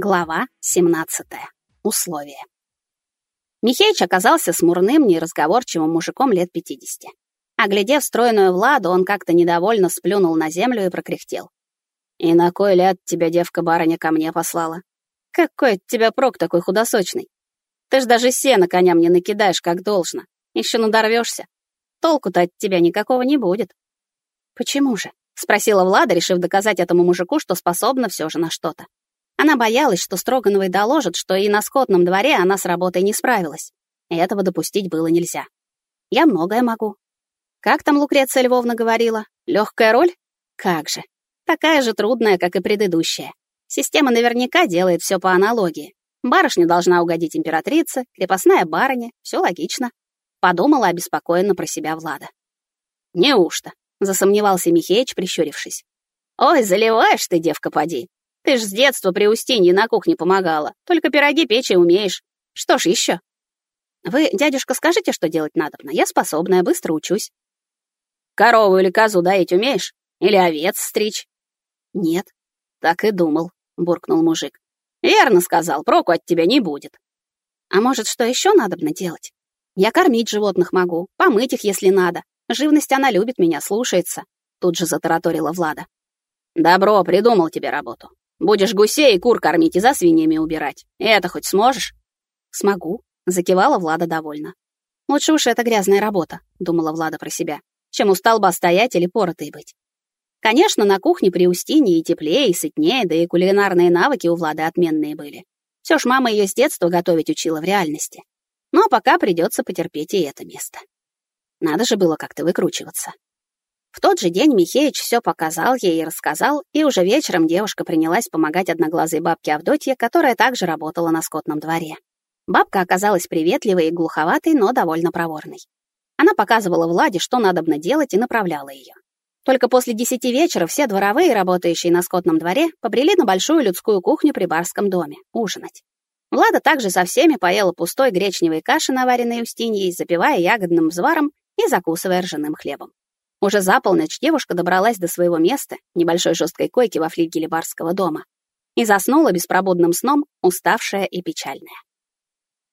Глава 17. Условия. Михеич оказался смурным, неразговорчивым мужиком лет 50. Оглядев стройную Владу, он как-то недовольно сплюнул на землю и прокряхтел. «И на кой ляд тебя девка-барыня ко мне послала? Какой от тебя прок такой худосочный? Ты ж даже сена коням не накидаешь, как должно. Еще надорвешься. Толку-то от тебя никакого не будет». «Почему же?» — спросила Влада, решив доказать этому мужику, что способна все же на что-то. Она боялась, что Строгановой доложат, что и на скотном дворе она с работой не справилась. И этого допустить было нельзя. Я многое могу. Как там Лукреция Львовна говорила? Легкая роль? Как же. Такая же трудная, как и предыдущая. Система наверняка делает все по аналогии. Барышня должна угодить императрице, крепостная барыня, все логично. Подумала обеспокоенно про себя Влада. «Неужто?» — засомневался Михеич, прищурившись. «Ой, заливаешь ты, девка, поди. Ты ж с детства при Устинье на кухне помогала. Только пироги печь и умеешь. Что ж еще? Вы, дядюшка, скажите, что делать надобно. Я способная, быстро учусь. Корову или козу доить умеешь? Или овец стричь? Нет. Так и думал, буркнул мужик. Верно сказал, проку от тебя не будет. А может, что еще надобно делать? Я кормить животных могу, помыть их, если надо. Живность она любит меня, слушается. Тут же затараторила Влада. Добро, придумал тебе работу. Будешь гусей и кур кормить и за свиньями убирать. Это хоть сможешь?» «Смогу», — закивала Влада довольно. «Лучше уж это грязная работа», — думала Влада про себя, «чем у столба стоять или поротой быть». Конечно, на кухне при Устине и теплее, и сытнее, да и кулинарные навыки у Влады отменные были. Все ж мама ее с детства готовить учила в реальности. Но пока придется потерпеть и это место. Надо же было как-то выкручиваться. В тот же день Михеич все показал ей и рассказал, и уже вечером девушка принялась помогать одноглазой бабке Авдотье, которая также работала на скотном дворе. Бабка оказалась приветливой и глуховатой, но довольно проворной. Она показывала Владе, что надобно делать, и направляла ее. Только после десяти вечера все дворовые, работающие на скотном дворе, побрели на большую людскую кухню при барском доме ужинать. Влада также со всеми поела пустой гречневой каши, наваренной Устиньей, запивая ягодным взваром и закусывая ржаным хлебом. Уже за полночь девушка добралась до своего места, небольшой жесткой койки во флигеле барского дома, и заснула беспробудным сном, уставшая и печальная.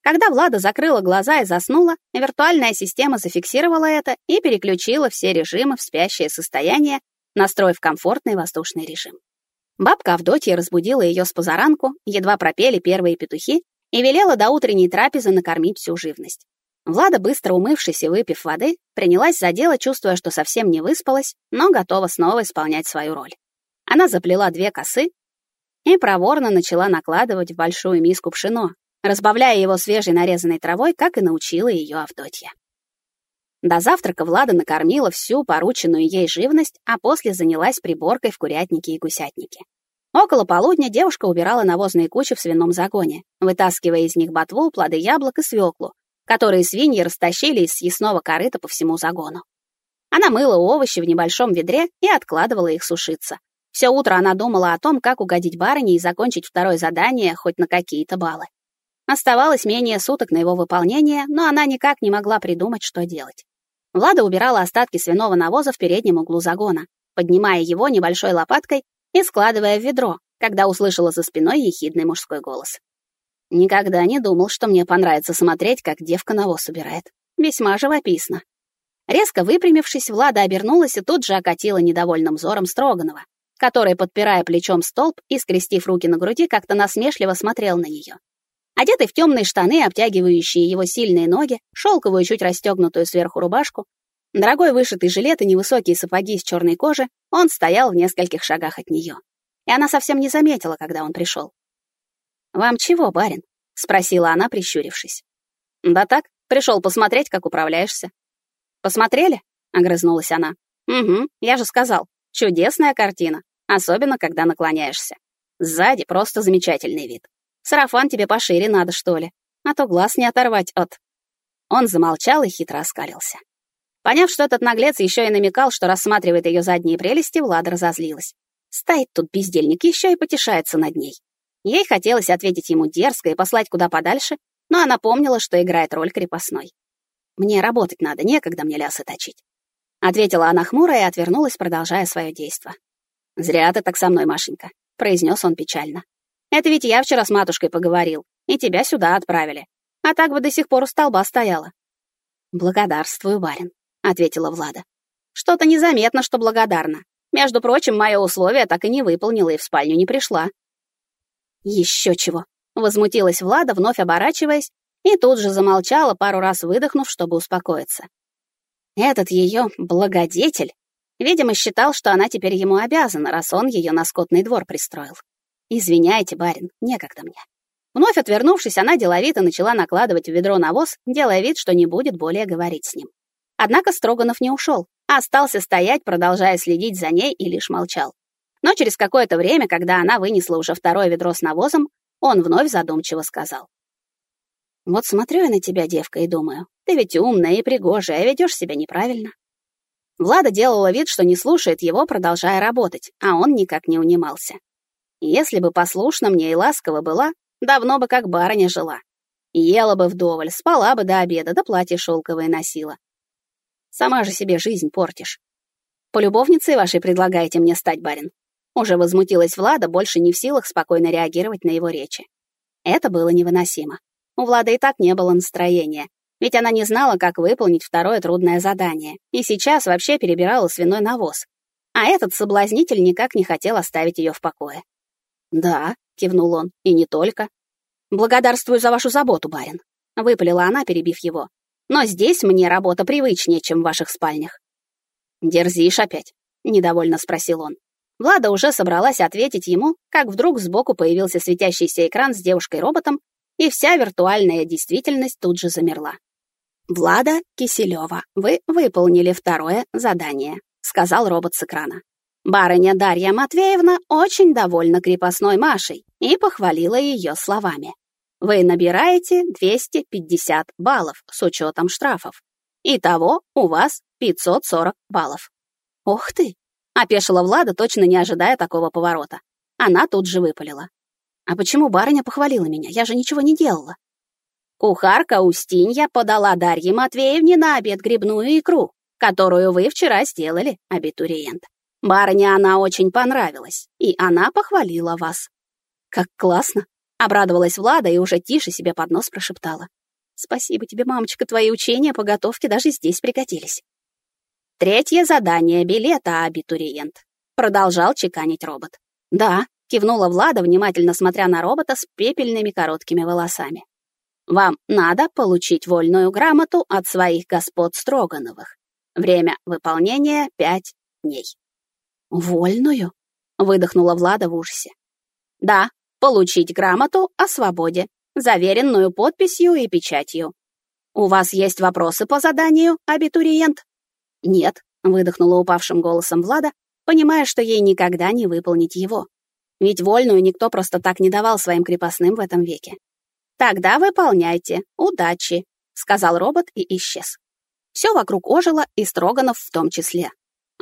Когда Влада закрыла глаза и заснула, виртуальная система зафиксировала это и переключила все режимы в спящее состояние, настроив комфортный воздушный режим. Бабка Авдотья разбудила ее с позаранку, едва пропели первые петухи, и велела до утренней трапезы накормить всю живность. Влада, быстро умывшись и выпив воды, принялась за дело, чувствуя, что совсем не выспалась, но готова снова исполнять свою роль. Она заплела две косы и проворно начала накладывать в большую миску пшено, разбавляя его свежей нарезанной травой, как и научила ее Авдотья. До завтрака Влада накормила всю порученную ей живность, а после занялась приборкой в курятнике и гусятнике. Около полудня девушка убирала навозные кучи в свином загоне, вытаскивая из них ботву, плоды яблок и свеклу, которые свиньи растащили из съестного корыта по всему загону. Она мыла овощи в небольшом ведре и откладывала их сушиться. Все утро она думала о том, как угодить барыне и закончить второе задание хоть на какие-то баллы. Оставалось менее суток на его выполнение, но она никак не могла придумать, что делать. Влада убирала остатки свиного навоза в переднем углу загона, поднимая его небольшой лопаткой и складывая в ведро, когда услышала за спиной ехидный мужской голос. Никогда не думал, что мне понравится смотреть, как девка навоз убирает. Весьма живописно. Резко выпрямившись, Влада обернулась и тут же окатила недовольным взором Строганова, который, подпирая плечом столб и скрестив руки на груди, как-то насмешливо смотрел на нее. Одетый в темные штаны, обтягивающие его сильные ноги, шелковую чуть расстегнутую сверху рубашку, дорогой вышитый жилет и невысокие сапоги из черной кожи, он стоял в нескольких шагах от нее. И она совсем не заметила, когда он пришел. «Вам чего, барин?» — спросила она, прищурившись. «Да так, пришел посмотреть, как управляешься». «Посмотрели?» — огрызнулась она. «Угу, я же сказал, чудесная картина, особенно когда наклоняешься. Сзади просто замечательный вид. Сарафан тебе пошире надо, что ли, а то глаз не оторвать от...» Он замолчал и хитро оскалился. Поняв, что этот наглец еще и намекал, что рассматривает ее задние прелести, Влада разозлилась. Стоит тут бездельник, еще и потешается над ней. Ей хотелось ответить ему дерзко и послать куда подальше, но она помнила, что играет роль крепостной. «Мне работать надо, некогда мне лясы точить», — ответила она хмуро и отвернулась, продолжая свое действо. «Зря ты так со мной, Машенька», — произнес он печально. Это ведь я вчера с матушкой поговорил, и тебя сюда отправили. А так бы до сих пор у столба стояла». «Благодарствую, барин», — ответила Влада. «Что-то незаметно, что благодарна. Между прочим, мое условие так и не выполнила и в спальню не пришла». «Еще чего», — возмутилась Влада, вновь оборачиваясь, и тут же замолчала, пару раз выдохнув, чтобы успокоиться. Этот ее благодетель, видимо, считал, что она теперь ему обязана, раз он ее на скотный двор пристроил. «Извиняйте, барин, некогда мне». Вновь отвернувшись, она деловито начала накладывать в ведро навоз, делая вид, что не будет более говорить с ним. Однако Строганов не ушел, а остался стоять, продолжая следить за ней и лишь молчал. Но через какое-то время, когда она вынесла уже второе ведро с навозом, он вновь задумчиво сказал. «Вот смотрю я на тебя, девка, и думаю, ты ведь умная и пригожая, а ведешь себя неправильно». Влада делала вид, что не слушает его, продолжая работать, а он никак не унимался. Если бы послушно мне и ласково была, давно бы как барыня жила. Ела бы вдоволь, спала бы до обеда, да платье шелковое носила. Сама же себе жизнь портишь. Полюбовницей вашей предлагаете мне стать, барин? Уже возмутилась Влада, больше не в силах спокойно реагировать на его речи. Это было невыносимо. У Влады и так не было настроения, ведь она не знала, как выполнить второе трудное задание, и сейчас вообще перебирала свиной навоз. А этот соблазнитель никак не хотел оставить ее в покое. «Да», — кивнул он, — «и не только». «Благодарствую за вашу заботу, барин», — выпалила она, перебив его. «Но здесь мне работа привычнее, чем в ваших спальнях». «Дерзишь опять?» — недовольно спросил он. Влада уже собралась ответить ему, как вдруг сбоку появился светящийся экран с девушкой-роботом, и вся виртуальная действительность тут же замерла. «Влада Киселева, вы выполнили второе задание», — сказал робот с экрана. Барыня Дарья Матвеевна очень довольна крепостной Машей и похвалила ее словами. Вы набираете 250 баллов с учетом штрафов. Итого у вас 540 баллов. Ох ты! Опешила Влада, точно не ожидая такого поворота. Она тут же выпалила. А почему барыня похвалила меня? Я же ничего не делала. Кухарка Устинья подала Дарье Матвеевне на обед грибную икру, которую вы вчера сделали, абитуриент. Барыне она очень понравилась, и она похвалила вас. Как классно! Обрадовалась Влада и уже тише себе под нос прошептала. Спасибо тебе, мамочка, твои учения по готовке даже здесь пригодились. Третье задание билета, абитуриент. Продолжал чеканить робот. Да, кивнула Влада, внимательно смотря на робота с пепельными короткими волосами. Вам надо получить вольную грамоту от своих господ Строгановых. Время выполнения — пять дней. «Вольную?» — выдохнула Влада в ужасе. «Да, получить грамоту о свободе, заверенную подписью и печатью. У вас есть вопросы по заданию, абитуриент?» «Нет», — выдохнула упавшим голосом Влада, понимая, что ей никогда не выполнить его. Ведь вольную никто просто так не давал своим крепостным в этом веке. «Тогда выполняйте. Удачи», — сказал робот и исчез. Все вокруг ожило, и Строганов в том числе.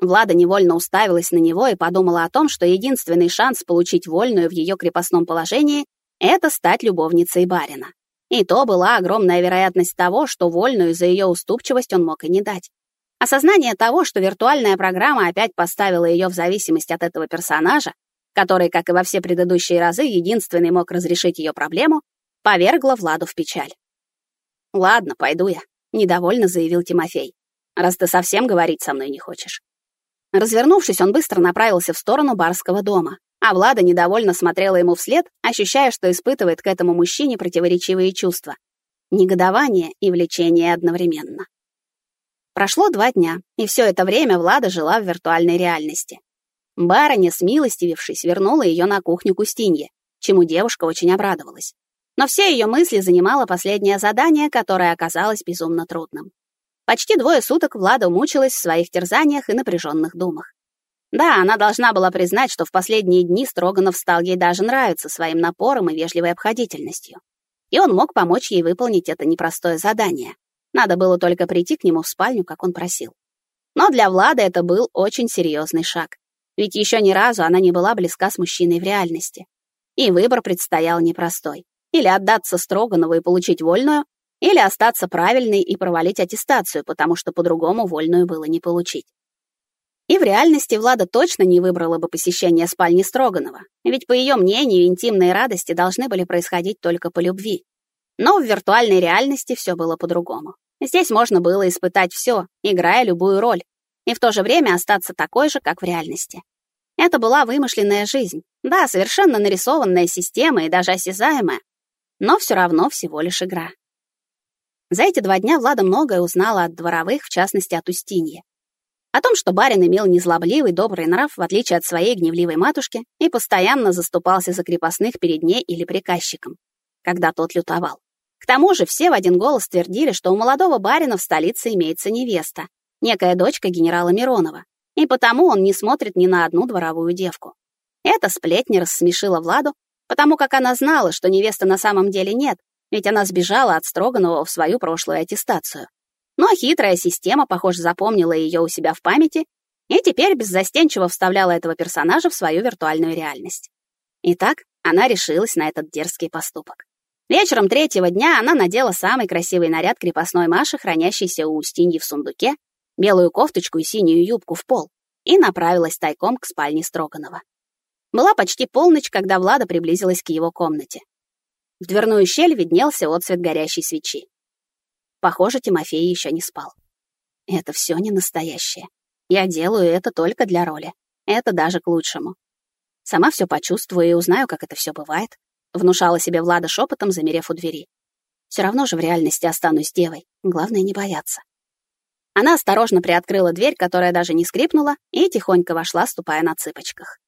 Влада невольно уставилась на него и подумала о том, что единственный шанс получить вольную в ее крепостном положении — это стать любовницей барина. И то была огромная вероятность того, что вольную за ее уступчивость он мог и не дать. Осознание того, что виртуальная программа опять поставила ее в зависимость от этого персонажа, который, как и во все предыдущие разы, единственный мог разрешить ее проблему, повергло Владу в печаль. «Ладно, пойду я», — недовольно заявил Тимофей, «раз ты совсем говорить со мной не хочешь». Развернувшись, он быстро направился в сторону барского дома, а Влада недовольно смотрела ему вслед, ощущая, что испытывает к этому мужчине противоречивые чувства. Негодование и влечение одновременно. Прошло два дня, и все это время Влада жила в виртуальной реальности. Барыня, смилостивившись, вернула ее на кухню к Устинье, чему девушка очень обрадовалась. Но все ее мысли занимало последнее задание, которое оказалось безумно трудным. Почти двое суток Влада мучилась в своих терзаниях и напряженных думах. Да, она должна была признать, что в последние дни Строганов стал ей даже нравиться своим напором и вежливой обходительностью. И он мог помочь ей выполнить это непростое задание. Надо было только прийти к нему в спальню, как он просил. Но для Влады это был очень серьезный шаг. Ведь еще ни разу она не была близка с мужчиной в реальности. И выбор предстоял непростой. Или отдаться Строганову и получить вольную, или остаться правильной и провалить аттестацию, потому что по-другому вольную было не получить. И в реальности Влада точно не выбрала бы посещение спальни Строганова, ведь, по ее мнению, интимные радости должны были происходить только по любви. Но в виртуальной реальности все было по-другому. Здесь можно было испытать все, играя любую роль, и в то же время остаться такой же, как в реальности. Это была вымышленная жизнь. Да, совершенно нарисованная система и даже осязаемая, но все равно всего лишь игра. За эти два дня Влада многое узнала от дворовых, в частности, от Устиньи. О том, что барин имел незлобливый, добрый нрав, в отличие от своей гневливой матушки, и постоянно заступался за крепостных перед ней или приказчиком, когда тот лютовал. К тому же все в один голос твердили, что у молодого барина в столице имеется невеста, некая дочка генерала Миронова, и потому он не смотрит ни на одну дворовую девку. Эта сплетня рассмешила Владу, потому как она знала, что невесты на самом деле нет, ведь она сбежала от Строганова в свою прошлую аттестацию. Но хитрая система, похоже, запомнила ее у себя в памяти и теперь беззастенчиво вставляла этого персонажа в свою виртуальную реальность. Итак, она решилась на этот дерзкий поступок. Вечером третьего дня она надела самый красивый наряд крепостной Маши, хранящийся у Устиньи в сундуке, белую кофточку и синюю юбку в пол, и направилась тайком к спальне Строганова. Была почти полночь, когда Влада приблизилась к его комнате. В дверную щель виднелся отсвет горящей свечи. Похоже, Тимофей еще не спал. Это все не настоящее. Я делаю это только для роли. Это даже к лучшему. Сама все почувствую и узнаю, как это все бывает. Внушала себе Влада шепотом, замерев у двери. Все равно же в реальности останусь девой. Главное не бояться. Она осторожно приоткрыла дверь, которая даже не скрипнула, и тихонько вошла, ступая на цыпочках.